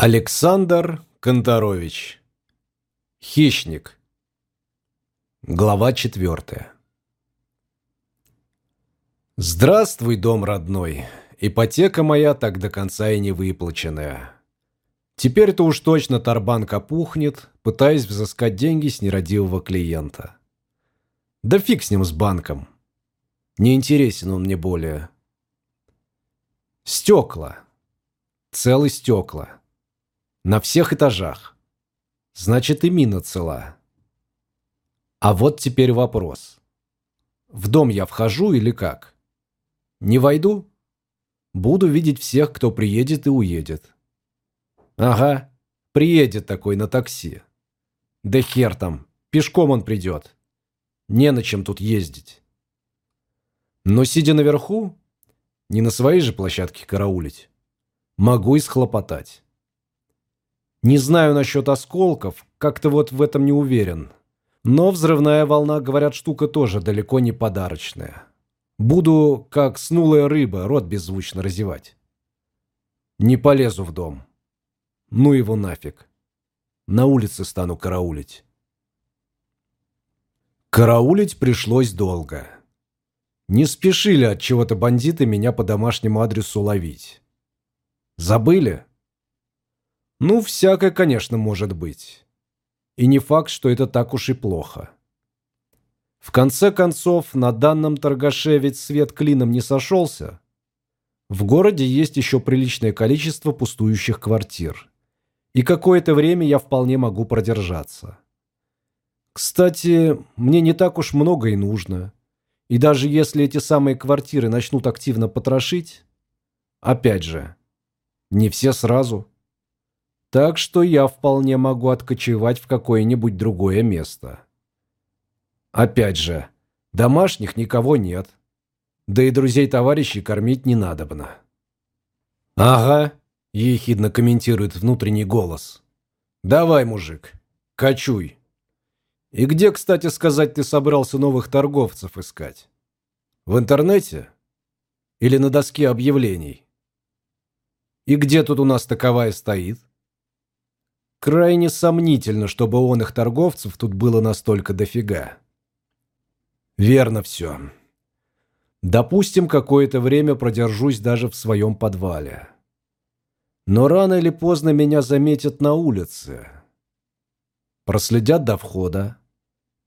Александр Конторович. Хищник. Глава четвертая. Здравствуй, дом родной. Ипотека моя так до конца и не выплаченная. Теперь-то уж точно Тарбанк опухнет, пытаясь взыскать деньги с нерадивого клиента. Да фиг с ним с банком. Не интересен он мне более. Стекла. Целые стекла. На всех этажах. Значит, и мина цела. А вот теперь вопрос. В дом я вхожу или как? Не войду? Буду видеть всех, кто приедет и уедет. Ага, приедет такой на такси. Да хер там, пешком он придет. Не на чем тут ездить. Но сидя наверху, не на своей же площадке караулить, могу и схлопотать. Не знаю насчет осколков, как-то вот в этом не уверен. Но взрывная волна, говорят, штука тоже далеко не подарочная. Буду, как снулая рыба, рот беззвучно разевать. Не полезу в дом. Ну его нафиг. На улице стану караулить. Караулить пришлось долго. Не спешили от чего-то бандиты меня по домашнему адресу ловить. Забыли? Ну, всякое, конечно, может быть. И не факт, что это так уж и плохо. В конце концов, на данном торгаше ведь свет клином не сошелся. В городе есть еще приличное количество пустующих квартир. И какое-то время я вполне могу продержаться. Кстати, мне не так уж много и нужно. И даже если эти самые квартиры начнут активно потрошить, опять же, не все сразу – так что я вполне могу откочевать в какое-нибудь другое место. Опять же, домашних никого нет. Да и друзей-товарищей кормить не надобно. «Ага», – ехидно комментирует внутренний голос. «Давай, мужик, кочуй». «И где, кстати сказать, ты собрался новых торговцев искать? В интернете? Или на доске объявлений? И где тут у нас таковая стоит?» Крайне сомнительно, чтобы он их торговцев тут было настолько дофига. Верно все. Допустим, какое-то время продержусь даже в своем подвале. Но рано или поздно меня заметят на улице. Проследят до входа,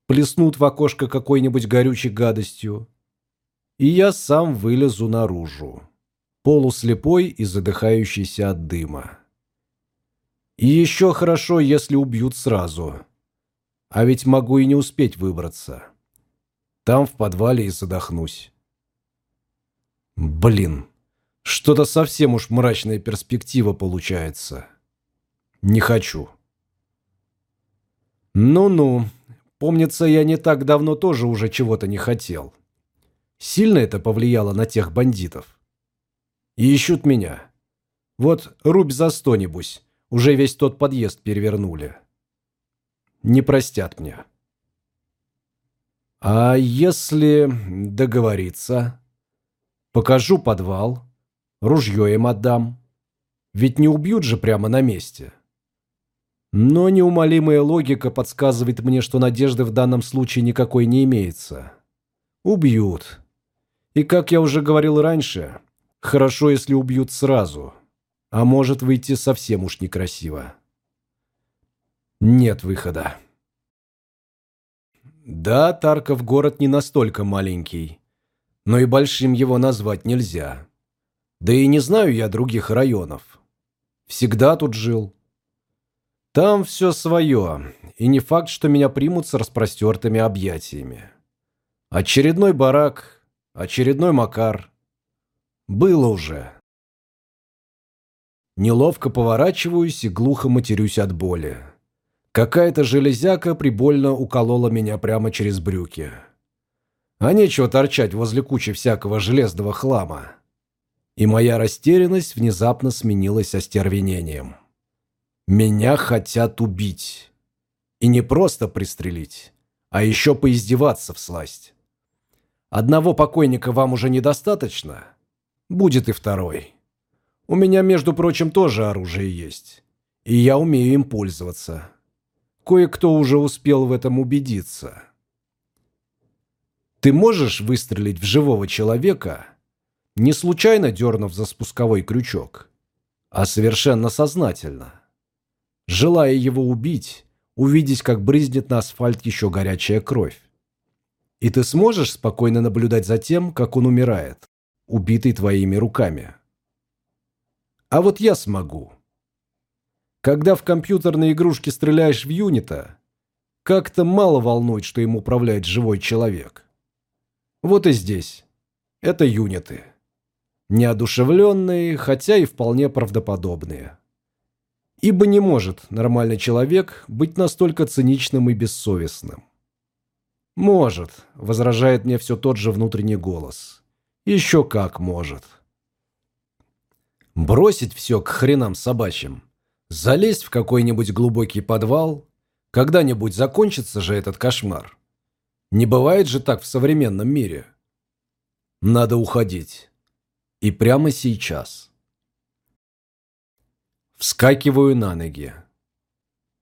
плеснут в окошко какой-нибудь горючей гадостью, и я сам вылезу наружу, полуслепой и задыхающийся от дыма. И еще хорошо, если убьют сразу. А ведь могу и не успеть выбраться. Там в подвале и задохнусь. Блин, что-то совсем уж мрачная перспектива получается. Не хочу. Ну-ну, помнится, я не так давно тоже уже чего-то не хотел. Сильно это повлияло на тех бандитов. И ищут меня. Вот рубь за сто, небось, уже весь тот подъезд перевернули. Не простят мне. А если договориться? Покажу подвал, ружье им отдам. Ведь не убьют же прямо на месте. Но неумолимая логика подсказывает мне, что надежды в данном случае никакой не имеется. Убьют. И, как я уже говорил раньше, хорошо, если убьют сразу. А может выйти совсем уж некрасиво. Нет выхода. Да, Тарков город не настолько маленький, но и большим его назвать нельзя. Да и не знаю я других районов. Всегда тут жил. Там все свое, и не факт, что меня примут с распростертыми объятиями. Очередной барак, очередной Макар. Было уже. Неловко поворачиваюсь и глухо матерюсь от боли. Какая-то железяка прибольно уколола меня прямо через брюки. А нечего торчать возле кучи всякого железного хлама. И моя растерянность внезапно сменилась остервенением. Меня хотят убить. И не просто пристрелить, а еще поиздеваться в сласть. Одного покойника вам уже недостаточно? Будет и второй. У меня, между прочим, тоже оружие есть. И я умею им пользоваться. Кое-кто уже успел в этом убедиться. Ты можешь выстрелить в живого человека, не случайно дернув за спусковой крючок, а совершенно сознательно. Желая его убить, увидеть, как брызнет на асфальт еще горячая кровь. И ты сможешь спокойно наблюдать за тем, как он умирает, убитый твоими руками. А вот я смогу. Когда в компьютерные игрушки стреляешь в юнита, как-то мало волнует, что им управляет живой человек. Вот и здесь. Это юниты. Неодушевленные, хотя и вполне правдоподобные. Ибо не может нормальный человек быть настолько циничным и бессовестным. «Может», — возражает мне все тот же внутренний голос. «Еще как может». Бросить все к хренам собачьим, залезть в какой-нибудь глубокий подвал, когда-нибудь закончится же этот кошмар. Не бывает же так в современном мире. Надо уходить. И прямо сейчас. Вскакиваю на ноги.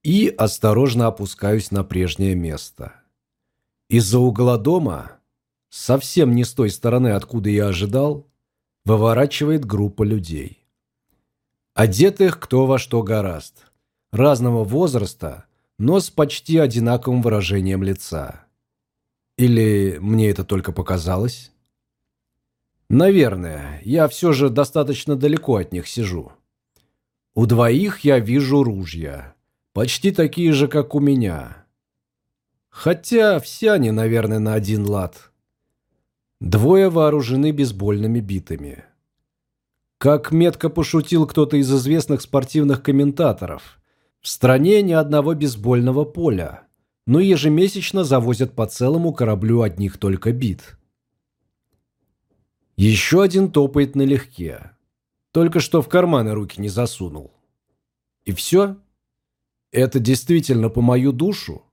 И осторожно опускаюсь на прежнее место. Из-за угла дома, совсем не с той стороны, откуда я ожидал, выворачивает группа людей. Одетых кто во что гораст. Разного возраста, но с почти одинаковым выражением лица. Или мне это только показалось? Наверное, я все же достаточно далеко от них сижу. У двоих я вижу ружья. Почти такие же, как у меня. Хотя все они, наверное, на один лад. Двое вооружены бейсбольными битами. Как метко пошутил кто-то из известных спортивных комментаторов, в стране ни одного бейсбольного поля, но ежемесячно завозят по целому кораблю одних только бит. Еще один топает налегке. Только что в карманы руки не засунул. И все? Это действительно по мою душу?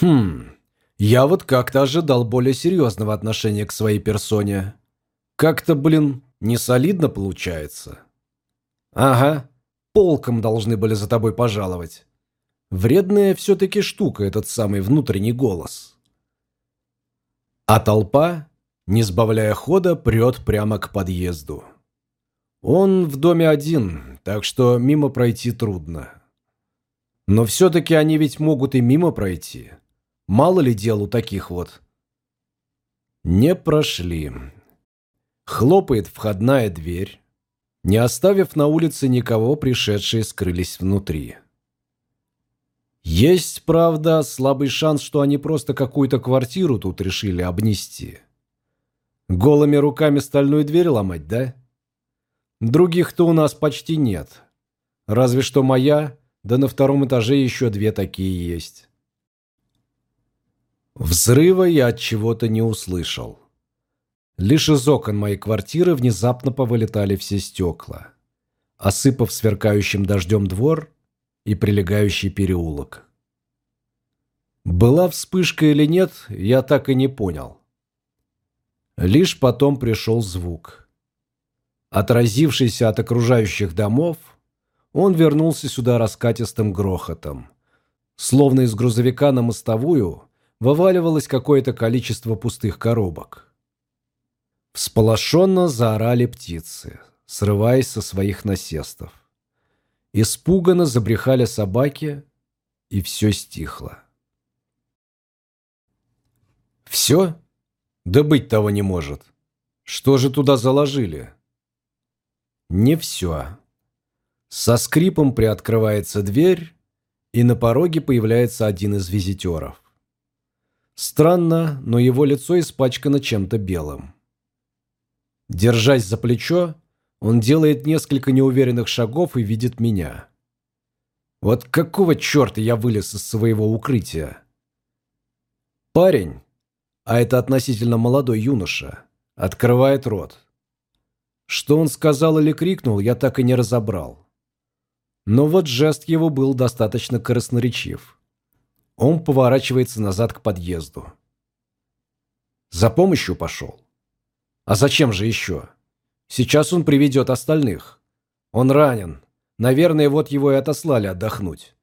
Хм, я вот как-то ожидал более серьезного отношения к своей персоне. Как-то, блин, не солидно получается. Ага, полком должны были за тобой пожаловать. Вредная все-таки штука этот самый внутренний голос. А толпа, не сбавляя хода, прет прямо к подъезду. Он в доме один, так что мимо пройти трудно. Но все-таки они ведь могут и мимо пройти. Мало ли дел у таких вот. Не прошли. Хлопает входная дверь. Не оставив на улице никого, пришедшие скрылись внутри. Есть, правда, слабый шанс, что они просто какую-то квартиру тут решили обнести. Голыми руками стальную дверь ломать, да? Других-то у нас почти нет. Разве что моя, да на втором этаже еще две такие есть. Взрыва я от чего-то не услышал. Лишь из окон моей квартиры внезапно повылетали все стекла, осыпав сверкающим дождем двор и прилегающий переулок. Была вспышка или нет, я так и не понял. Лишь потом пришел звук – Отразившийся от окружающих домов, он вернулся сюда раскатистым грохотом. Словно из грузовика на мостовую вываливалось какое-то количество пустых коробок. Всполошенно заорали птицы, срываясь со своих насестов. Испуганно забрехали собаки, и все стихло. «Все? Да быть того не может. Что же туда заложили?» Не все. Со скрипом приоткрывается дверь, и на пороге появляется один из визитеров. Странно, но его лицо испачкано чем-то белым. Держась за плечо, он делает несколько неуверенных шагов и видит меня. Вот какого черта я вылез из своего укрытия? Парень, а это относительно молодой юноша, открывает рот. Что он сказал или крикнул, я так и не разобрал. Но вот жест его был достаточно красноречив. Он поворачивается назад к подъезду. За помощью пошел. А зачем же еще? Сейчас он приведет остальных. Он ранен. Наверное, вот его и отослали отдохнуть.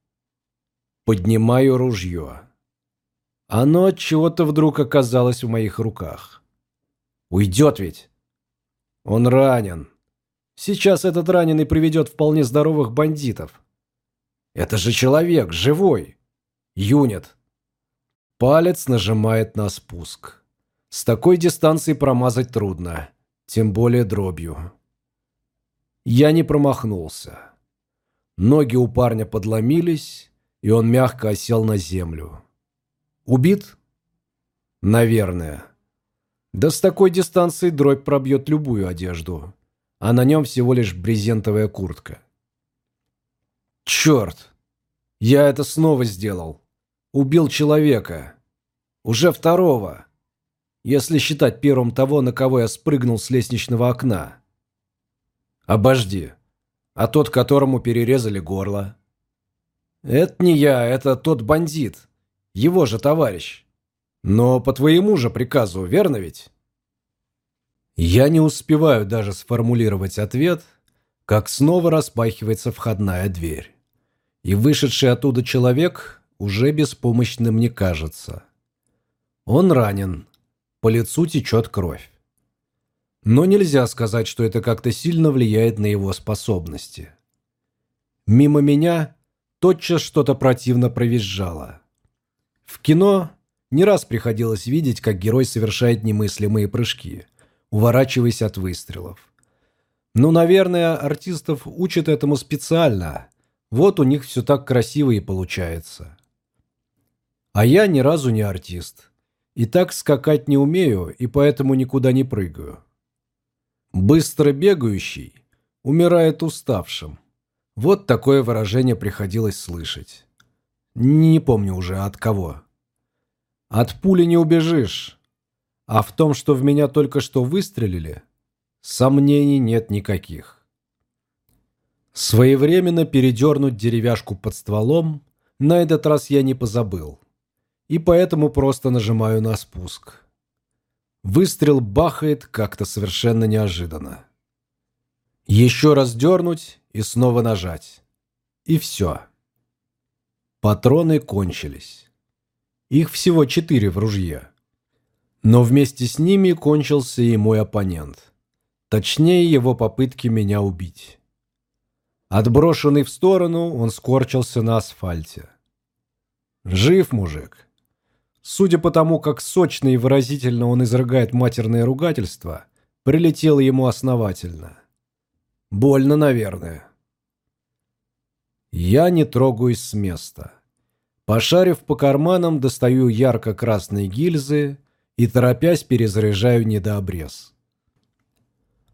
Поднимаю ружье. Оно от чего-то вдруг оказалось в моих руках. Уйдет ведь. Он ранен. Сейчас этот раненый приведет вполне здоровых бандитов. Это же человек, живой. Юнит. Палец нажимает на спуск. С такой дистанции промазать трудно, тем более дробью. Я не промахнулся. Ноги у парня подломились, и он мягко осел на землю. Убит? Наверное. Да с такой дистанции дробь пробьет любую одежду, а на нем всего лишь брезентовая куртка. Черт! Я это снова сделал. Убил человека. Уже второго. Если считать первым того, на кого я спрыгнул с лестничного окна. Обожди. А тот, которому перерезали горло? Это не я, это тот бандит. Его же товарищ. Но по твоему же приказу, верно ведь? Я не успеваю даже сформулировать ответ, как снова распахивается входная дверь. И вышедший оттуда человек уже беспомощным не кажется. Он ранен, по лицу течет кровь. Но нельзя сказать, что это как-то сильно влияет на его способности. Мимо меня тотчас что-то противно провизжало. В кино не раз приходилось видеть, как герой совершает немыслимые прыжки, уворачиваясь от выстрелов. Ну, наверное, артистов учат этому специально. Вот у них все так красиво и получается. А я ни разу не артист. И так скакать не умею, и поэтому никуда не прыгаю. Быстро бегающий умирает уставшим. Вот такое выражение приходилось слышать. Не помню уже от кого. От пули не убежишь. А в том, что в меня только что выстрелили, сомнений нет никаких. Своевременно передернуть деревяшку под стволом на этот раз я не позабыл. И поэтому просто нажимаю на спуск. Выстрел бахает как-то совершенно неожиданно. Еще раз дернуть и снова нажать. И все. Патроны кончились. Их всего четыре в ружье. Но вместе с ними кончился и мой оппонент. Точнее, его попытки меня убить. Отброшенный в сторону, он скорчился на асфальте. Жив мужик. Судя по тому, как сочно и выразительно он изрыгает матерное ругательство, прилетело ему основательно. Больно, наверное. Я не трогаюсь с места. Пошарив по карманам, достаю ярко-красные гильзы и, торопясь, перезаряжаю недообрез.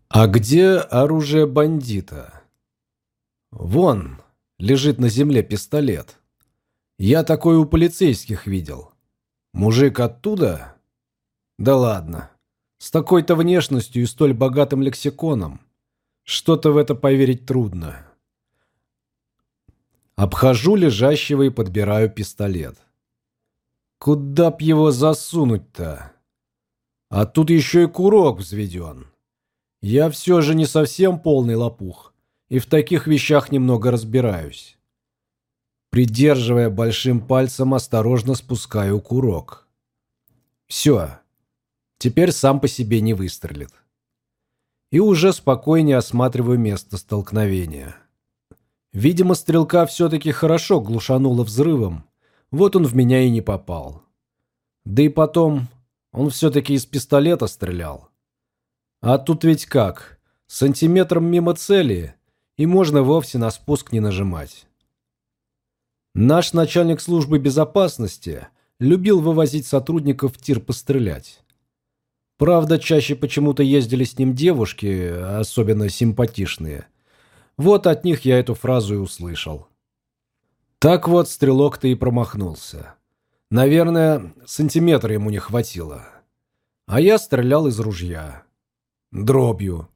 А где оружие бандита? Вон, лежит на земле пистолет. Я такой у полицейских видел. Мужик оттуда? Да ладно. С такой-то внешностью и столь богатым лексиконом. Что-то в это поверить трудно. Обхожу лежащего и подбираю пистолет. Куда б его засунуть-то? А тут еще и курок взведен. Я все же не совсем полный лопух, и в таких вещах немного разбираюсь. Придерживая большим пальцем, осторожно спускаю курок. Все. Теперь сам по себе не выстрелит и уже спокойнее осматриваю место столкновения. Видимо, стрелка все-таки хорошо глушануло взрывом, вот он в меня и не попал. Да и потом, он все-таки из пистолета стрелял. А тут ведь как, сантиметром мимо цели, и можно вовсе на спуск не нажимать. Наш начальник службы безопасности любил вывозить сотрудников в тир пострелять. Правда, чаще почему-то ездили с ним девушки, особенно симпатичные. Вот от них я эту фразу и услышал. Так вот, стрелок-то и промахнулся. Наверное, сантиметра ему не хватило. А я стрелял из ружья. Дробью.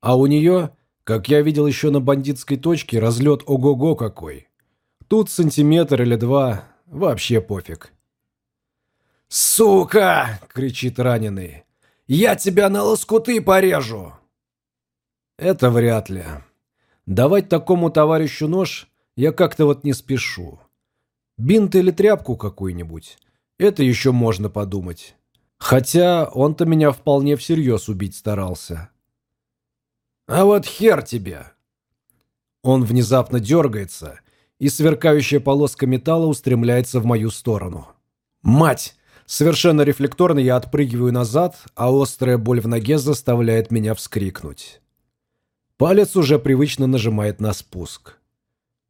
А у нее, как я видел еще на бандитской точке, разлет ого-го какой. Тут сантиметр или два, вообще пофиг. «Сука!» — кричит раненый. «Я тебя на лоскуты порежу!» Это вряд ли. Давать такому товарищу нож я как-то вот не спешу. Бинт или тряпку какую-нибудь. Это еще можно подумать. Хотя он-то меня вполне всерьез убить старался. А вот хер тебе. Он внезапно дергается, и сверкающая полоска металла устремляется в мою сторону. Мать! Совершенно рефлекторно я отпрыгиваю назад, а острая боль в ноге заставляет меня вскрикнуть. Палец уже привычно нажимает на спуск.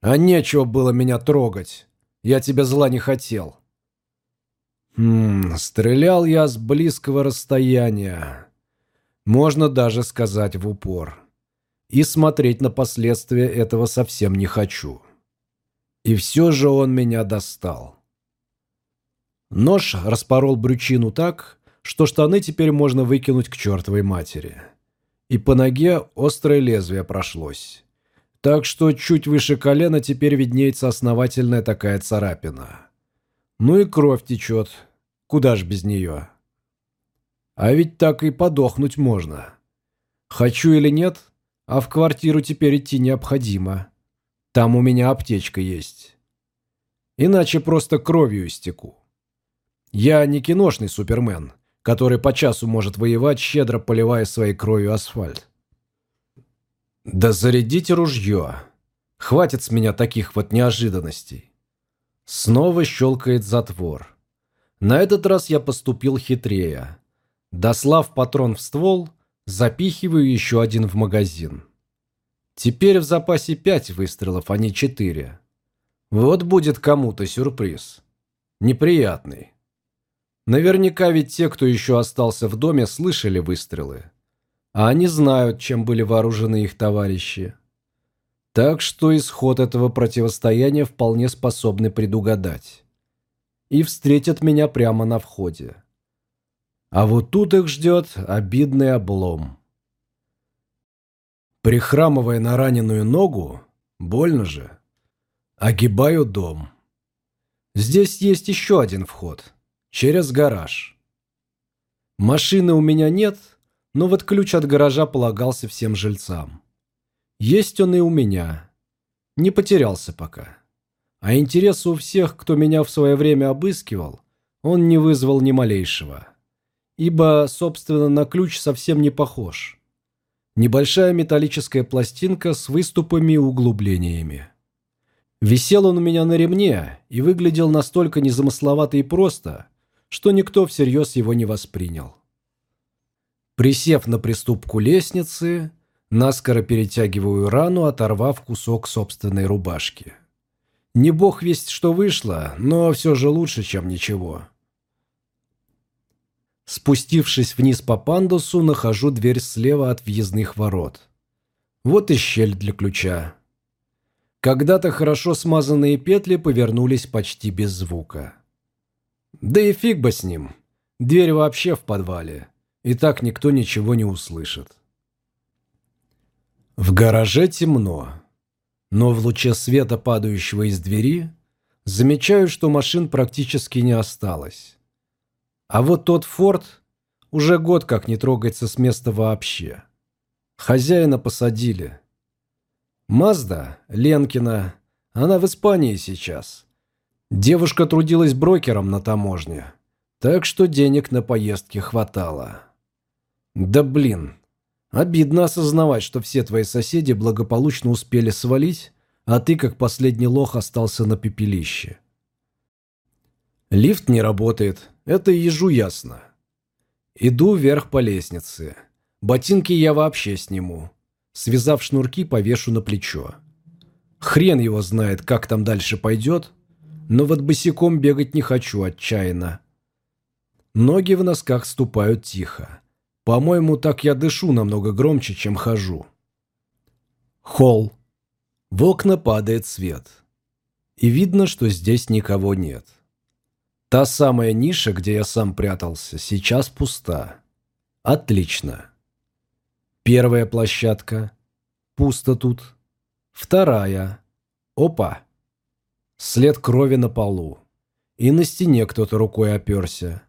А нечего было меня трогать. Я тебя зла не хотел. Хм, стрелял я с близкого расстояния. Можно даже сказать в упор. И смотреть на последствия этого совсем не хочу. И все же он меня достал. Нож распорол брючину так, что штаны теперь можно выкинуть к чертовой матери. И по ноге острое лезвие прошлось. Так что чуть выше колена теперь виднеется основательная такая царапина. Ну и кровь течет. Куда ж без нее? А ведь так и подохнуть можно. Хочу или нет, а в квартиру теперь идти необходимо. Там у меня аптечка есть. Иначе просто кровью истеку. Я не киношный супермен, который по часу может воевать, щедро поливая своей кровью асфальт. Да зарядите ружье. Хватит с меня таких вот неожиданностей. Снова щелкает затвор. На этот раз я поступил хитрее. Дослав патрон в ствол, запихиваю еще один в магазин. Теперь в запасе пять выстрелов, а не четыре. Вот будет кому-то сюрприз. Неприятный. Наверняка ведь те, кто еще остался в доме, слышали выстрелы. А они знают, чем были вооружены их товарищи. Так что исход этого противостояния вполне способны предугадать. И встретят меня прямо на входе. А вот тут их ждет обидный облом. Прихрамывая на раненую ногу, больно же, огибаю дом. Здесь есть еще один вход – Через гараж. Машины у меня нет, но вот ключ от гаража полагался всем жильцам. Есть он и у меня. Не потерялся пока. А интереса у всех, кто меня в свое время обыскивал, он не вызвал ни малейшего. Ибо, собственно, на ключ совсем не похож. Небольшая металлическая пластинка с выступами и углублениями. Висел он у меня на ремне и выглядел настолько незамысловато и просто, что никто всерьез его не воспринял. Присев на приступку лестницы, наскоро перетягиваю рану, оторвав кусок собственной рубашки. Не бог весть, что вышло, но все же лучше, чем ничего. Спустившись вниз по пандусу, нахожу дверь слева от въездных ворот. Вот и щель для ключа. Когда-то хорошо смазанные петли повернулись почти без звука. Да и фиг бы с ним. Дверь вообще в подвале. И так никто ничего не услышит. В гараже темно. Но в луче света, падающего из двери, замечаю, что машин практически не осталось. А вот тот форт уже год как не трогается с места вообще. Хозяина посадили. Мазда, Ленкина, она в Испании сейчас. Девушка трудилась брокером на таможне, так что денег на поездки хватало. Да блин, обидно осознавать, что все твои соседи благополучно успели свалить, а ты, как последний лох, остался на пепелище. Лифт не работает, это ежу ясно. Иду вверх по лестнице. Ботинки я вообще сниму. Связав шнурки, повешу на плечо. Хрен его знает, как там дальше пойдет, но вот босиком бегать не хочу отчаянно. Ноги в носках ступают тихо. По-моему, так я дышу намного громче, чем хожу. Холл. В окна падает свет. И видно, что здесь никого нет. Та самая ниша, где я сам прятался, сейчас пуста. Отлично. Первая площадка. Пусто тут. Вторая. Опа. След крови на полу. И на стене кто-то рукой оперся.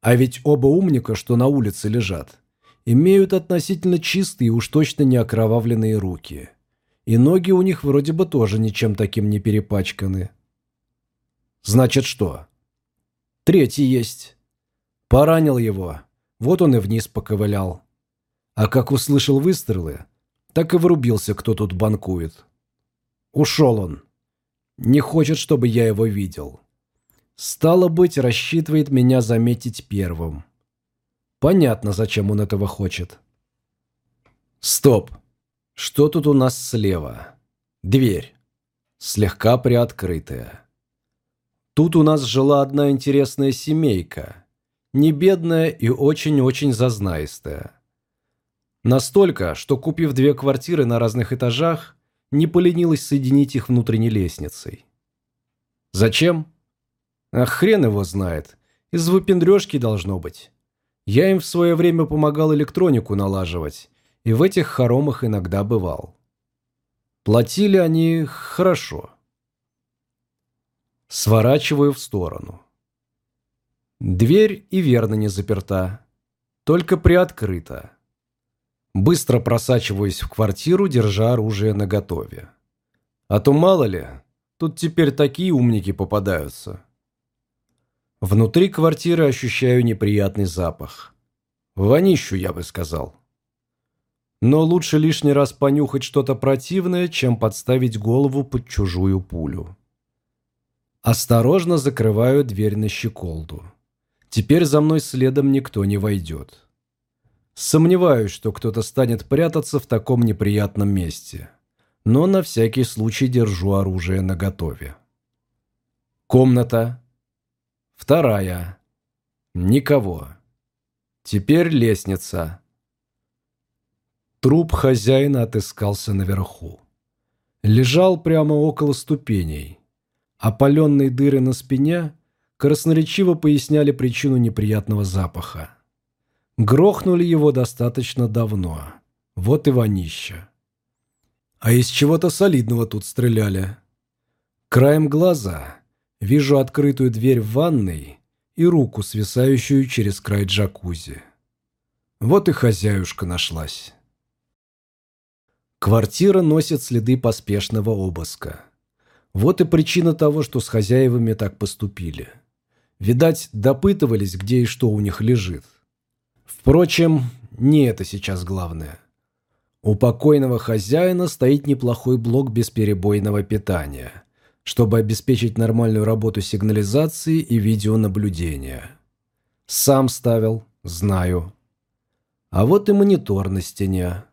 А ведь оба умника, что на улице лежат, имеют относительно чистые уж точно не окровавленные руки. И ноги у них вроде бы тоже ничем таким не перепачканы. Значит, что? Третий есть. Поранил его. Вот он и вниз поковылял. А как услышал выстрелы, так и врубился, кто тут банкует. Ушел он. Не хочет, чтобы я его видел. Стало быть, рассчитывает меня заметить первым. Понятно, зачем он этого хочет. Стоп. Что тут у нас слева? Дверь. Слегка приоткрытая. Тут у нас жила одна интересная семейка. Не бедная и очень-очень зазнаистая. Настолько, что, купив две квартиры на разных этажах, не поленилась соединить их внутренней лестницей. Зачем? А хрен его знает. Из выпендрежки должно быть. Я им в свое время помогал электронику налаживать, и в этих хоромах иногда бывал. Платили они хорошо. Сворачиваю в сторону. Дверь и верно не заперта, только приоткрыта. Быстро просачиваюсь в квартиру, держа оружие наготове. А то мало ли, тут теперь такие умники попадаются. Внутри квартиры ощущаю неприятный запах. Вонищу, я бы сказал. Но лучше лишний раз понюхать что-то противное, чем подставить голову под чужую пулю. Осторожно закрываю дверь на щеколду. Теперь за мной следом никто не войдет. Сомневаюсь, что кто-то станет прятаться в таком неприятном месте. Но на всякий случай держу оружие наготове. Комната. Вторая. Никого. Теперь лестница. Труп хозяина отыскался наверху. Лежал прямо около ступеней. Опаленные дыры на спине красноречиво поясняли причину неприятного запаха. Грохнули его достаточно давно. Вот и вонища. А из чего-то солидного тут стреляли. Краем глаза вижу открытую дверь в ванной и руку, свисающую через край джакузи. Вот и хозяюшка нашлась. Квартира носит следы поспешного обыска. Вот и причина того, что с хозяевами так поступили. Видать, допытывались, где и что у них лежит. Впрочем, не это сейчас главное. У покойного хозяина стоит неплохой блок бесперебойного питания, чтобы обеспечить нормальную работу сигнализации и видеонаблюдения. Сам ставил, знаю. А вот и монитор на стене.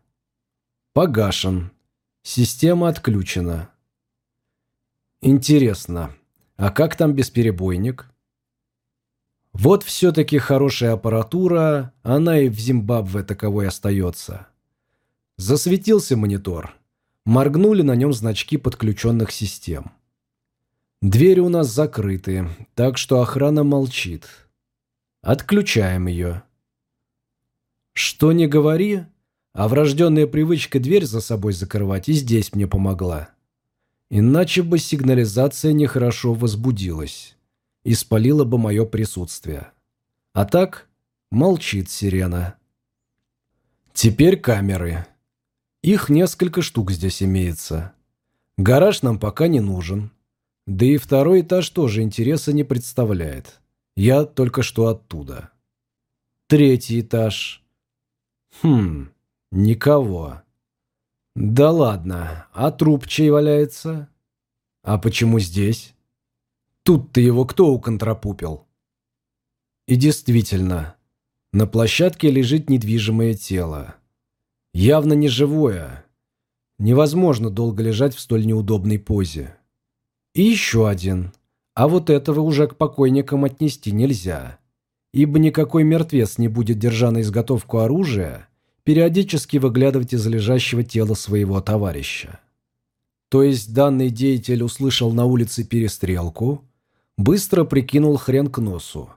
Погашен. Система отключена. Интересно, а как там бесперебойник? Вот все-таки хорошая аппаратура, она и в Зимбабве таковой остается. Засветился монитор. Моргнули на нем значки подключенных систем. Двери у нас закрыты, так что охрана молчит. Отключаем ее. Что не говори, а врожденная привычка дверь за собой закрывать и здесь мне помогла. Иначе бы сигнализация нехорошо возбудилась и спалила бы мое присутствие. А так молчит сирена. Теперь камеры. Их несколько штук здесь имеется. Гараж нам пока не нужен. Да и второй этаж тоже интереса не представляет. Я только что оттуда. Третий этаж. Хм, никого. «Да ладно, а труп чей валяется?» «А почему здесь?» «Тут-то его кто уконтропупил?» И действительно, на площадке лежит недвижимое тело. Явно не живое. Невозможно долго лежать в столь неудобной позе. И еще один. А вот этого уже к покойникам отнести нельзя. Ибо никакой мертвец не будет, держа на изготовку оружия, периодически выглядывать из лежащего тела своего товарища. То есть данный деятель услышал на улице перестрелку, быстро прикинул хрен к носу,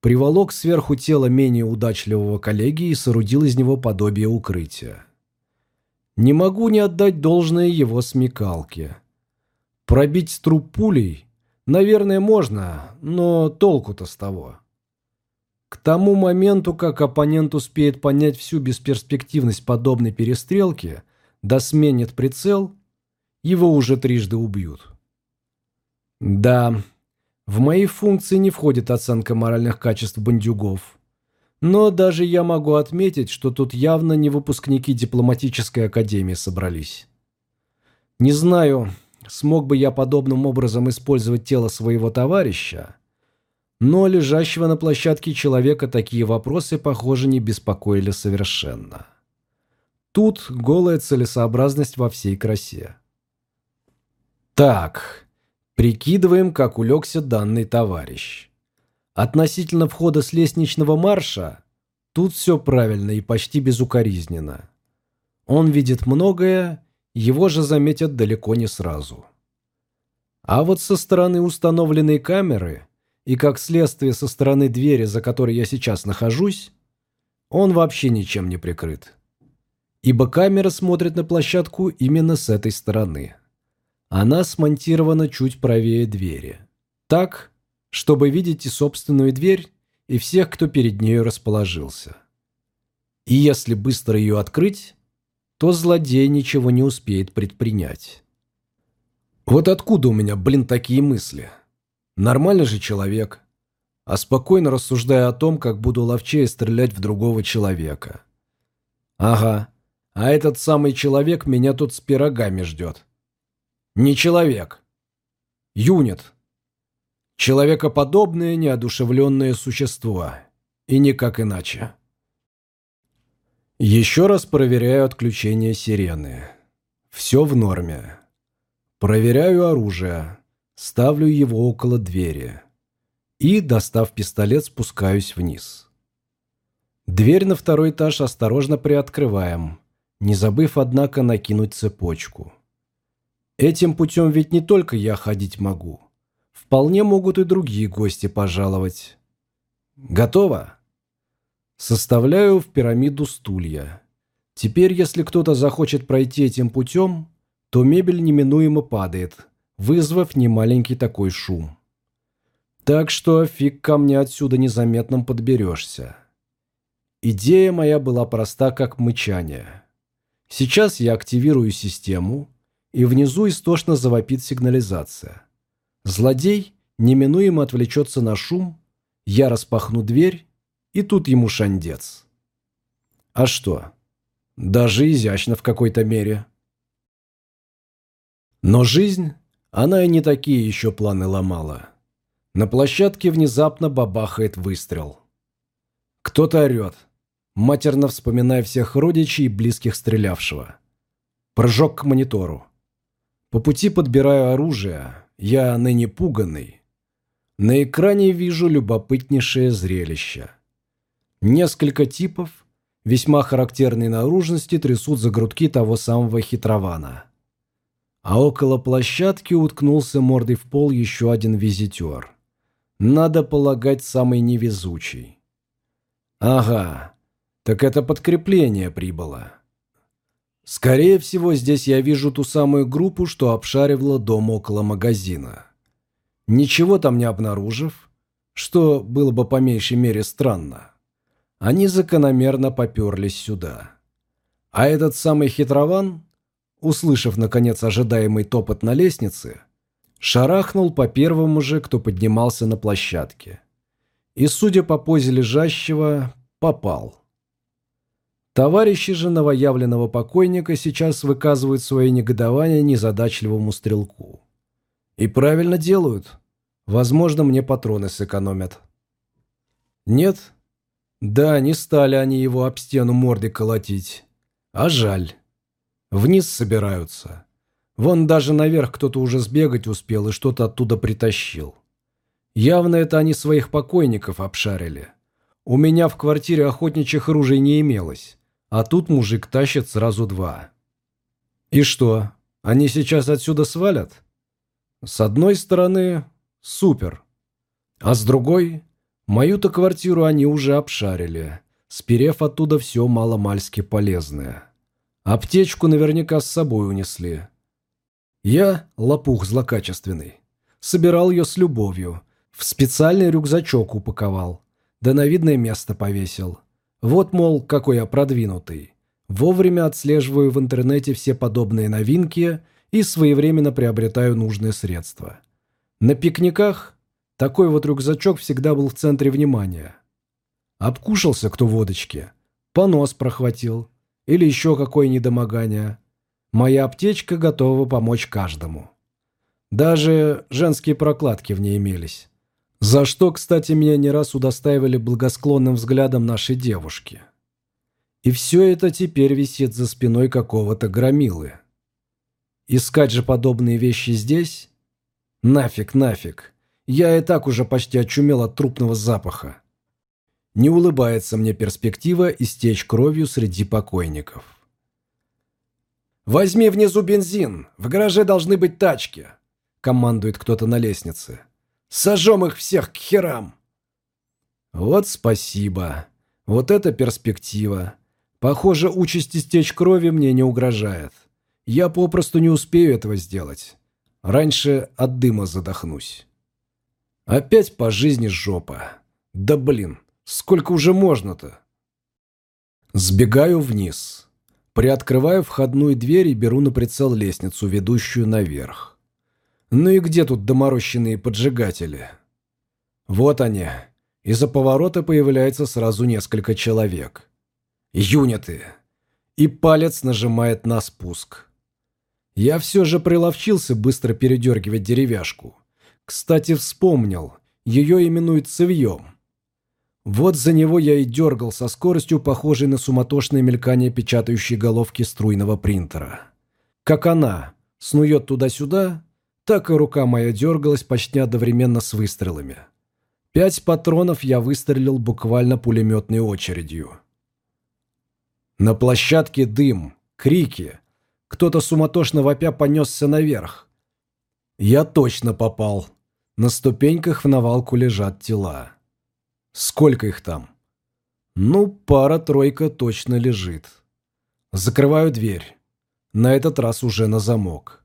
приволок сверху тело менее удачливого коллеги и соорудил из него подобие укрытия. Не могу не отдать должное его смекалке. Пробить труп пулей, наверное, можно, но толку-то с того. К тому моменту, как оппонент успеет понять всю бесперспективность подобной перестрелки, да сменит прицел, его уже трижды убьют. Да, в мои функции не входит оценка моральных качеств бандюгов. Но даже я могу отметить, что тут явно не выпускники дипломатической академии собрались. Не знаю, смог бы я подобным образом использовать тело своего товарища, но лежащего на площадке человека такие вопросы, похоже, не беспокоили совершенно. Тут голая целесообразность во всей красе. Так, прикидываем, как улегся данный товарищ. Относительно входа с лестничного марша, тут все правильно и почти безукоризненно. Он видит многое, его же заметят далеко не сразу. А вот со стороны установленной камеры и как следствие со стороны двери, за которой я сейчас нахожусь, он вообще ничем не прикрыт. Ибо камера смотрит на площадку именно с этой стороны. Она смонтирована чуть правее двери. Так, чтобы видеть и собственную дверь, и всех, кто перед нею расположился. И если быстро ее открыть, то злодей ничего не успеет предпринять. Вот откуда у меня, блин, такие мысли? Нормальный же человек. А спокойно рассуждая о том, как буду ловчее стрелять в другого человека. Ага, а этот самый человек меня тут с пирогами ждет. Не человек. Юнит. Человекоподобные, неодушевленные существа. И никак иначе. Еще раз проверяю отключение сирены. Все в норме. Проверяю оружие. Ставлю его около двери. И, достав пистолет, спускаюсь вниз. Дверь на второй этаж осторожно приоткрываем, не забыв, однако, накинуть цепочку. Этим путем ведь не только я ходить могу. Вполне могут и другие гости пожаловать. Готово? Составляю в пирамиду стулья. Теперь, если кто-то захочет пройти этим путем, то мебель неминуемо падает, вызвав немаленький такой шум. Так что фиг ко мне отсюда незаметным подберешься. Идея моя была проста, как мычание. Сейчас я активирую систему, и внизу истошно завопит сигнализация. Злодей неминуемо отвлечется на шум, я распахну дверь, и тут ему шандец. А что? Даже изящно в какой-то мере. Но жизнь, она и не такие еще планы ломала. На площадке внезапно бабахает выстрел. Кто-то орет, матерно вспоминая всех родичей и близких стрелявшего. Прыжок к монитору. По пути подбираю оружие, я ныне пуганный. На экране вижу любопытнейшее зрелище – Несколько типов, весьма характерной наружности, трясут за грудки того самого хитрована. А около площадки уткнулся мордой в пол еще один визитер. Надо полагать, самый невезучий. Ага, так это подкрепление прибыло. Скорее всего, здесь я вижу ту самую группу, что обшаривала дом около магазина. Ничего там не обнаружив, что было бы по меньшей мере странно они закономерно поперлись сюда. А этот самый хитрован, услышав, наконец, ожидаемый топот на лестнице, шарахнул по первому же, кто поднимался на площадке. И, судя по позе лежащего, попал. Товарищи же новоявленного покойника сейчас выказывают свое негодование незадачливому стрелку. И правильно делают. Возможно, мне патроны сэкономят. Нет, да, не стали они его об стену морды колотить. А жаль. Вниз собираются. Вон даже наверх кто-то уже сбегать успел и что-то оттуда притащил. Явно это они своих покойников обшарили. У меня в квартире охотничьих ружей не имелось, а тут мужик тащит сразу два. И что, они сейчас отсюда свалят? С одной стороны, супер. А с другой, Мою-то квартиру они уже обшарили, сперев оттуда все маломальски полезное. Аптечку наверняка с собой унесли. Я, лопух злокачественный, собирал ее с любовью, в специальный рюкзачок упаковал, да на видное место повесил. Вот, мол, какой я продвинутый. Вовремя отслеживаю в интернете все подобные новинки и своевременно приобретаю нужные средства. На пикниках такой вот рюкзачок всегда был в центре внимания. Обкушался кто водочки, понос прохватил или еще какое недомогание. Моя аптечка готова помочь каждому. Даже женские прокладки в ней имелись. За что, кстати, меня не раз удостаивали благосклонным взглядом нашей девушки. И все это теперь висит за спиной какого-то громилы. Искать же подобные вещи здесь? Нафиг, нафиг. Я и так уже почти очумел от трупного запаха. Не улыбается мне перспектива истечь кровью среди покойников. «Возьми внизу бензин, в гараже должны быть тачки», — командует кто-то на лестнице. «Сожжем их всех к херам!» Вот спасибо. Вот это перспектива. Похоже, участь истечь крови мне не угрожает. Я попросту не успею этого сделать. Раньше от дыма задохнусь. Опять по жизни жопа. Да блин, сколько уже можно-то? Сбегаю вниз. Приоткрываю входную дверь и беру на прицел лестницу, ведущую наверх. Ну и где тут доморощенные поджигатели? Вот они. Из-за поворота появляется сразу несколько человек. Юниты. И палец нажимает на спуск. Я все же приловчился быстро передергивать деревяшку. Кстати, вспомнил. Ее именуют цевьем. Вот за него я и дергал со скоростью, похожей на суматошное мелькание печатающей головки струйного принтера. Как она снует туда-сюда, так и рука моя дергалась почти одновременно с выстрелами. Пять патронов я выстрелил буквально пулеметной очередью. На площадке дым, крики. Кто-то суматошно вопя понесся наверх. Я точно попал. На ступеньках в навалку лежат тела. Сколько их там? Ну, пара-тройка точно лежит. Закрываю дверь. На этот раз уже на замок.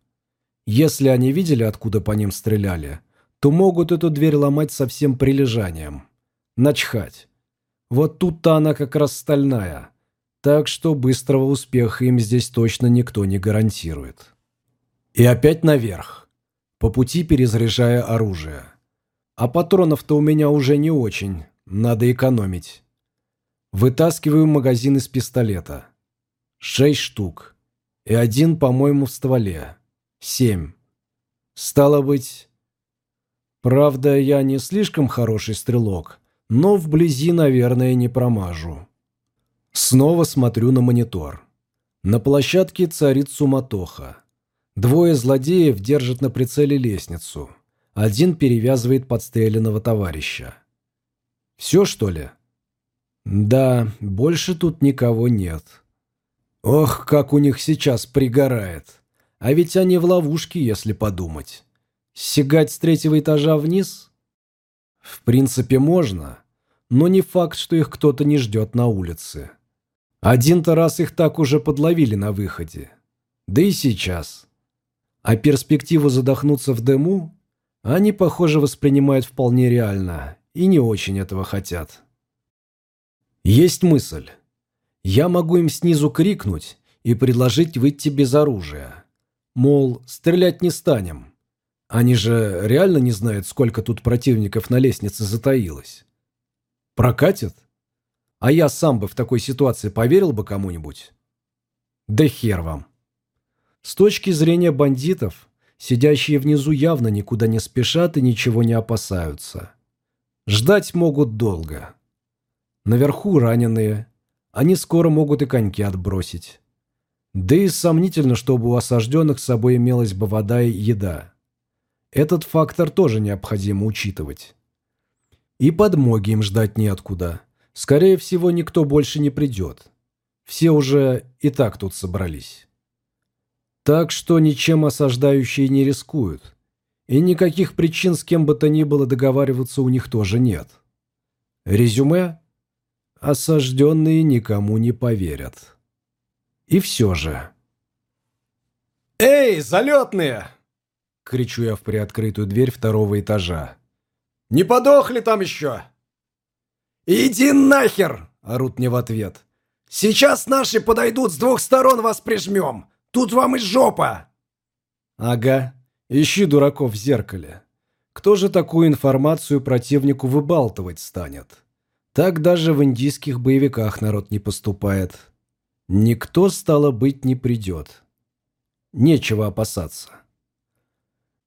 Если они видели, откуда по ним стреляли, то могут эту дверь ломать со всем прилежанием. Начхать. Вот тут-то она как раз стальная так что быстрого успеха им здесь точно никто не гарантирует. И опять наверх, по пути перезаряжая оружие. А патронов-то у меня уже не очень, надо экономить. Вытаскиваю магазин из пистолета. Шесть штук. И один, по-моему, в стволе. Семь. Стало быть... Правда, я не слишком хороший стрелок, но вблизи, наверное, не промажу. Снова смотрю на монитор. На площадке царит суматоха. Двое злодеев держат на прицеле лестницу. Один перевязывает подстреленного товарища. Все, что ли? Да, больше тут никого нет. Ох, как у них сейчас пригорает. А ведь они в ловушке, если подумать. Сигать с третьего этажа вниз? В принципе, можно, но не факт, что их кто-то не ждет на улице. Один-то раз их так уже подловили на выходе. Да и сейчас. А перспективу задохнуться в дыму они, похоже, воспринимают вполне реально и не очень этого хотят. Есть мысль. Я могу им снизу крикнуть и предложить выйти без оружия. Мол, стрелять не станем. Они же реально не знают, сколько тут противников на лестнице затаилось. Прокатит? А я сам бы в такой ситуации поверил бы кому-нибудь? Да хер вам. С точки зрения бандитов, сидящие внизу явно никуда не спешат и ничего не опасаются. Ждать могут долго. Наверху раненые. Они скоро могут и коньки отбросить. Да и сомнительно, чтобы у осажденных с собой имелась бы вода и еда. Этот фактор тоже необходимо учитывать. И подмоги им ждать неоткуда. Скорее всего, никто больше не придет. Все уже и так тут собрались. Так что ничем осаждающие не рискуют. И никаких причин с кем бы то ни было договариваться у них тоже нет. Резюме? Осажденные никому не поверят. И все же. «Эй, залетные!» — кричу я в приоткрытую дверь второго этажа. «Не подохли там еще?» «Иди нахер!» – орут мне в ответ. «Сейчас наши подойдут, с двух сторон вас прижмем! Тут вам и жопа!» Ага, ищи дураков в зеркале. Кто же такую информацию противнику выбалтывать станет? Так даже в индийских боевиках народ не поступает. Никто, стало быть, не придет. Нечего опасаться.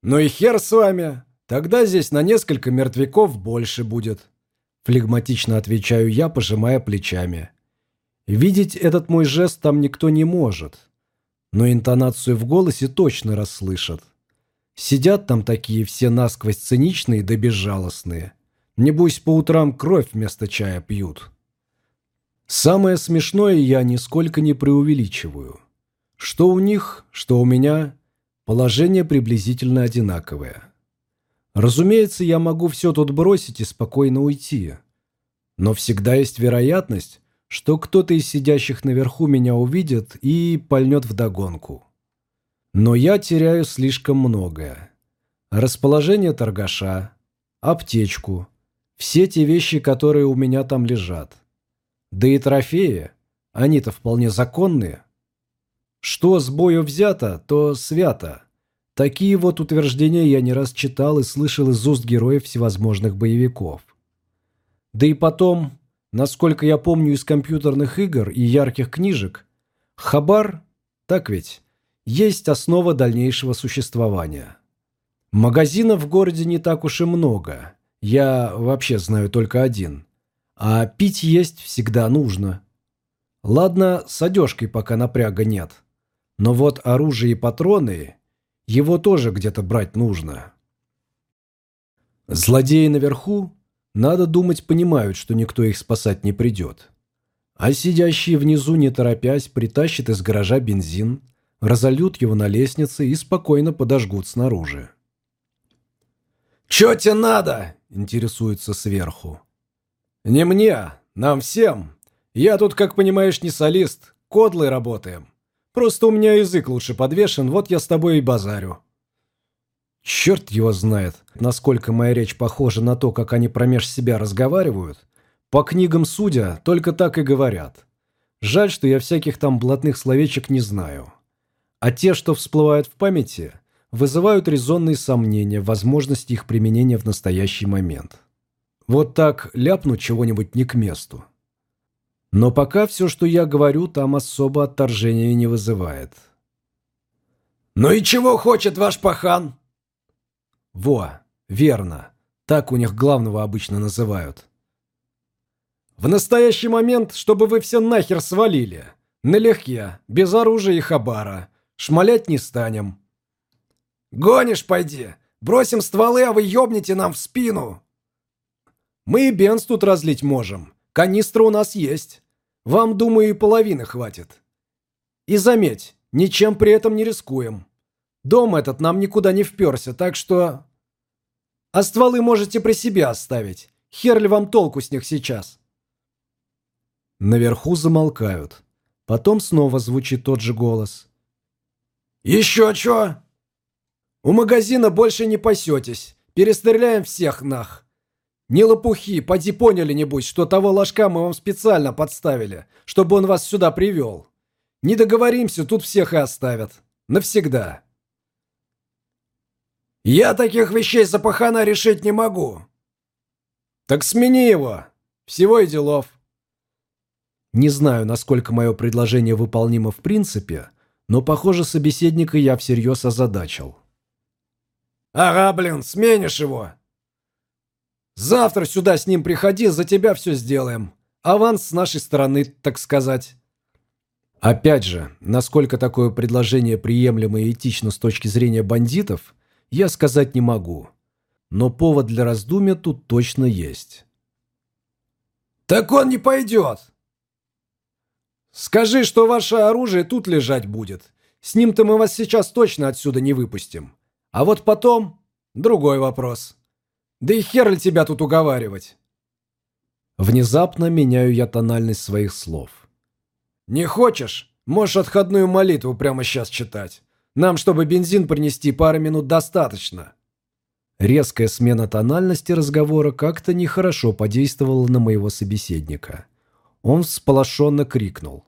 Ну и хер с вами. Тогда здесь на несколько мертвяков больше будет. Флегматично отвечаю я, пожимая плечами. Видеть этот мой жест там никто не может. Но интонацию в голосе точно расслышат. Сидят там такие все насквозь циничные да безжалостные. Небось, по утрам кровь вместо чая пьют. Самое смешное я нисколько не преувеличиваю. Что у них, что у меня, положение приблизительно одинаковое. Разумеется, я могу все тут бросить и спокойно уйти. Но всегда есть вероятность, что кто-то из сидящих наверху меня увидит и пальнет вдогонку. Но я теряю слишком многое. Расположение торгаша, аптечку, все те вещи, которые у меня там лежат. Да и трофеи, они-то вполне законные. Что с бою взято, то свято. Такие вот утверждения я не раз читал и слышал из уст героев всевозможных боевиков. Да и потом, насколько я помню из компьютерных игр и ярких книжек, хабар, так ведь, есть основа дальнейшего существования. Магазинов в городе не так уж и много. Я вообще знаю только один. А пить есть всегда нужно. Ладно, с одежкой пока напряга нет. Но вот оружие и патроны, его тоже где-то брать нужно. Злодеи наверху, надо думать, понимают, что никто их спасать не придет. А сидящие внизу, не торопясь, притащат из гаража бензин – разольют его на лестнице и спокойно подожгут снаружи. «Чё тебе надо?» – интересуется сверху. «Не мне, нам всем. Я тут, как понимаешь, не солист, кодлой работаем. Просто у меня язык лучше подвешен, вот я с тобой и базарю». Черт его знает, насколько моя речь похожа на то, как они промеж себя разговаривают. По книгам судя, только так и говорят. Жаль, что я всяких там блатных словечек не знаю а те, что всплывают в памяти, вызывают резонные сомнения в возможности их применения в настоящий момент. Вот так ляпну чего-нибудь не к месту. Но пока все, что я говорю, там особо отторжения не вызывает. «Ну и чего хочет ваш пахан?» «Во, верно. Так у них главного обычно называют». «В настоящий момент, чтобы вы все нахер свалили. Налегке, без оружия и хабара, Шмалять не станем. Гонишь, пойди. Бросим стволы, а вы ёбнете нам в спину. Мы и бенз тут разлить можем. Канистра у нас есть. Вам, думаю, и половины хватит. И заметь, ничем при этом не рискуем. Дом этот нам никуда не вперся, так что... А стволы можете при себе оставить. Хер ли вам толку с них сейчас? Наверху замолкают. Потом снова звучит тот же голос. «Еще что?» «У магазина больше не пасетесь. Перестреляем всех нах. Не лопухи, поди поняли, небудь, что того ложка мы вам специально подставили, чтобы он вас сюда привел. Не договоримся, тут всех и оставят. Навсегда». «Я таких вещей за пахана решить не могу». «Так смени его. Всего и делов». Не знаю, насколько мое предложение выполнимо в принципе, но, похоже, собеседника я всерьез озадачил. «Ага, блин, сменишь его!» «Завтра сюда с ним приходи, за тебя все сделаем. Аванс с нашей стороны, так сказать». Опять же, насколько такое предложение приемлемо и этично с точки зрения бандитов, я сказать не могу. Но повод для раздумья тут точно есть. «Так он не пойдет!» Скажи, что ваше оружие тут лежать будет. С ним-то мы вас сейчас точно отсюда не выпустим. А вот потом другой вопрос. Да и хер ли тебя тут уговаривать?» Внезапно меняю я тональность своих слов. «Не хочешь? Можешь отходную молитву прямо сейчас читать. Нам, чтобы бензин принести, пары минут достаточно». Резкая смена тональности разговора как-то нехорошо подействовала на моего собеседника. Он всполошенно крикнул.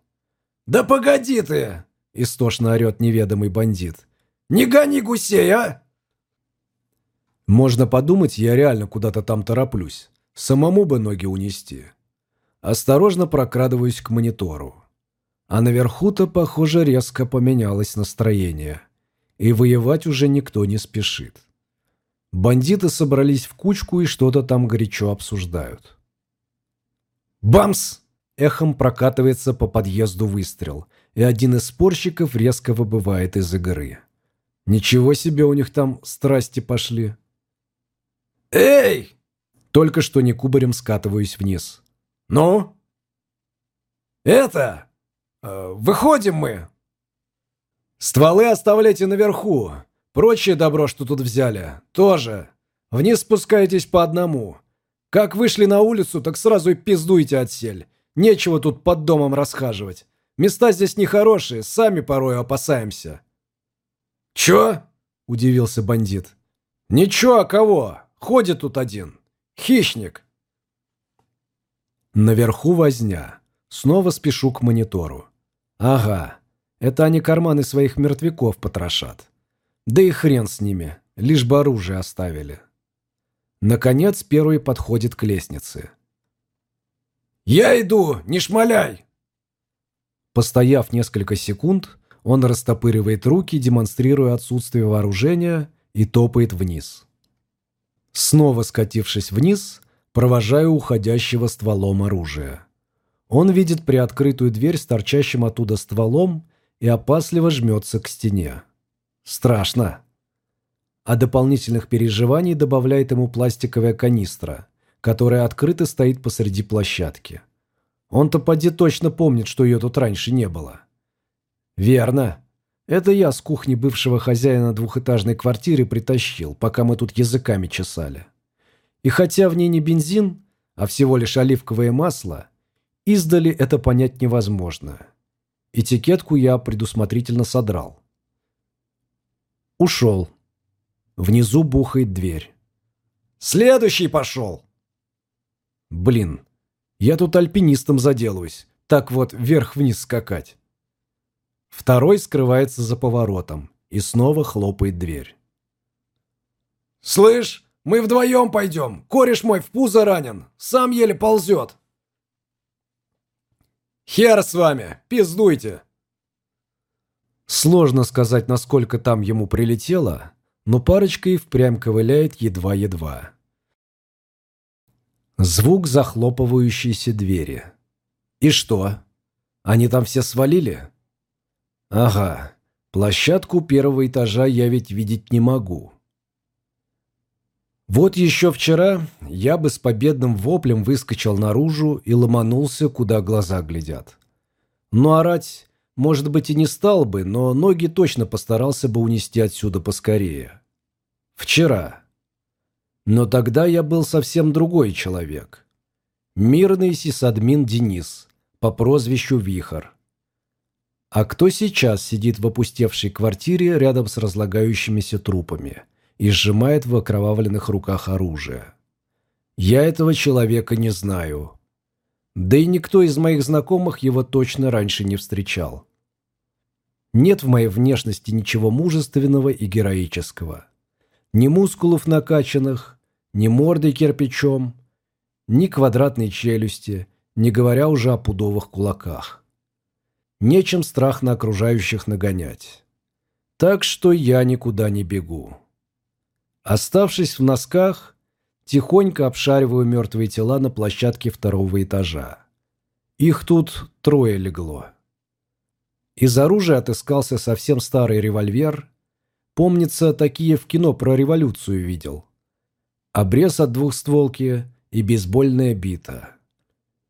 «Да погоди ты!» – истошно орет неведомый бандит. Не гони гусей, а!» Можно подумать, я реально куда-то там тороплюсь. Самому бы ноги унести. Осторожно прокрадываюсь к монитору. А наверху-то, похоже, резко поменялось настроение. И воевать уже никто не спешит. Бандиты собрались в кучку и что-то там горячо обсуждают. «Бамс!» – эхом прокатывается по подъезду выстрел, и один из спорщиков резко выбывает из игры. Ничего себе у них там страсти пошли. «Эй!» Только что не кубарем скатываюсь вниз. «Ну?» «Это! Э, выходим мы!» «Стволы оставляйте наверху. Прочее добро, что тут взяли, тоже. Вниз спускайтесь по одному. Как вышли на улицу, так сразу и пиздуйте отсель. Нечего тут под домом расхаживать. Места здесь нехорошие, сами порой опасаемся». «Чё?» – удивился бандит. «Ничего, а кого? Ходит тут один. Хищник». Наверху возня. Снова спешу к монитору. Ага, это они карманы своих мертвяков потрошат. Да и хрен с ними, лишь бы оружие оставили. Наконец первый подходит к лестнице. «Я иду, не шмаляй!» Постояв несколько секунд, он растопыривает руки, демонстрируя отсутствие вооружения, и топает вниз. Снова скатившись вниз, провожаю уходящего стволом оружия. Он видит приоткрытую дверь с торчащим оттуда стволом и опасливо жмется к стене. Страшно. А дополнительных переживаний добавляет ему пластиковая канистра, которая открыто стоит посреди площадки. Он-то поди точно помнит, что ее тут раньше не было. Верно. Это я с кухни бывшего хозяина двухэтажной квартиры притащил, пока мы тут языками чесали. И хотя в ней не бензин, а всего лишь оливковое масло, издали это понять невозможно. Этикетку я предусмотрительно содрал. Ушел. Внизу бухает дверь. «Следующий пошел!» Блин, я тут альпинистом заделаюсь. Так вот, вверх-вниз скакать. Второй скрывается за поворотом и снова хлопает дверь. «Слышь, мы вдвоем пойдем. Кореш мой в пузо ранен. Сам еле ползет». «Хер с вами! Пиздуйте!» Сложно сказать, насколько там ему прилетело, но парочка и впрямь ковыляет едва-едва. Звук захлопывающейся двери. И что? Они там все свалили? Ага, площадку первого этажа я ведь видеть не могу. Вот еще вчера я бы с победным воплем выскочил наружу и ломанулся, куда глаза глядят. Но орать может быть, и не стал бы, но ноги точно постарался бы унести отсюда поскорее. Вчера. Но тогда я был совсем другой человек. Мирный сисадмин Денис, по прозвищу Вихор. А кто сейчас сидит в опустевшей квартире рядом с разлагающимися трупами и сжимает в окровавленных руках оружие? Я этого человека не знаю. Да и никто из моих знакомых его точно раньше не встречал. Нет в моей внешности ничего мужественного и героического. Ни мускулов накачанных, ни морды кирпичом, ни квадратной челюсти, не говоря уже о пудовых кулаках. Нечем страх на окружающих нагонять. Так что я никуда не бегу. Оставшись в носках, тихонько обшариваю мертвые тела на площадке второго этажа. Их тут трое легло. Из оружия отыскался совсем старый револьвер. Помнится, такие в кино про революцию видел. Обрез от двухстволки и бейсбольная бита.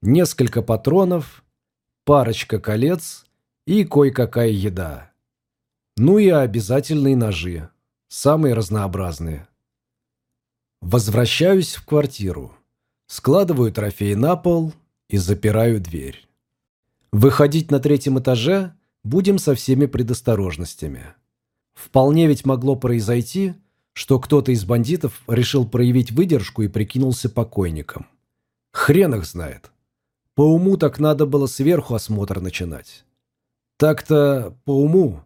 Несколько патронов, парочка колец и кое-какая еда. Ну и обязательные ножи, самые разнообразные. Возвращаюсь в квартиру, складываю трофеи на пол и запираю дверь. Выходить на третьем этаже будем со всеми предосторожностями. Вполне ведь могло произойти, что кто-то из бандитов решил проявить выдержку и прикинулся покойником. Хрен их знает. По уму так надо было сверху осмотр начинать. Так-то по уму.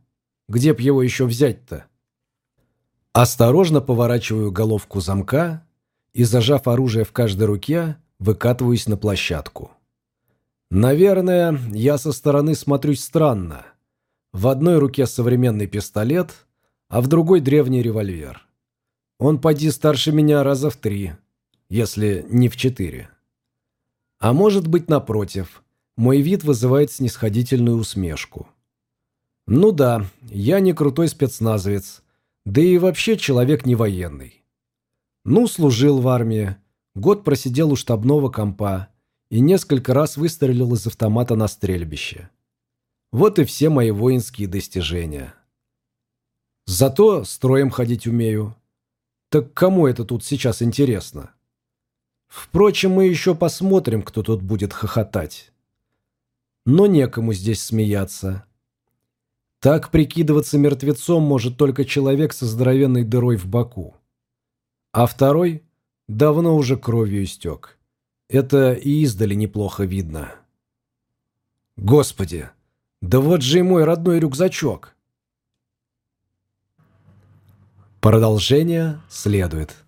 Где б его еще взять-то? Осторожно поворачиваю головку замка и, зажав оружие в каждой руке, выкатываюсь на площадку. Наверное, я со стороны смотрюсь странно. В одной руке современный пистолет, а в другой древний револьвер. Он поди старше меня раза в три, если не в четыре. А может быть, напротив, мой вид вызывает снисходительную усмешку. Ну да, я не крутой спецназовец, да и вообще человек не военный. Ну, служил в армии, год просидел у штабного компа и несколько раз выстрелил из автомата на стрельбище. Вот и все мои воинские достижения. Зато строем ходить умею. Так кому это тут сейчас интересно? Впрочем, мы еще посмотрим, кто тут будет хохотать. Но некому здесь смеяться. Так прикидываться мертвецом может только человек со здоровенной дырой в боку. А второй давно уже кровью истек. Это и издали неплохо видно. Господи, да вот же и мой родной рюкзачок. Продолжение следует.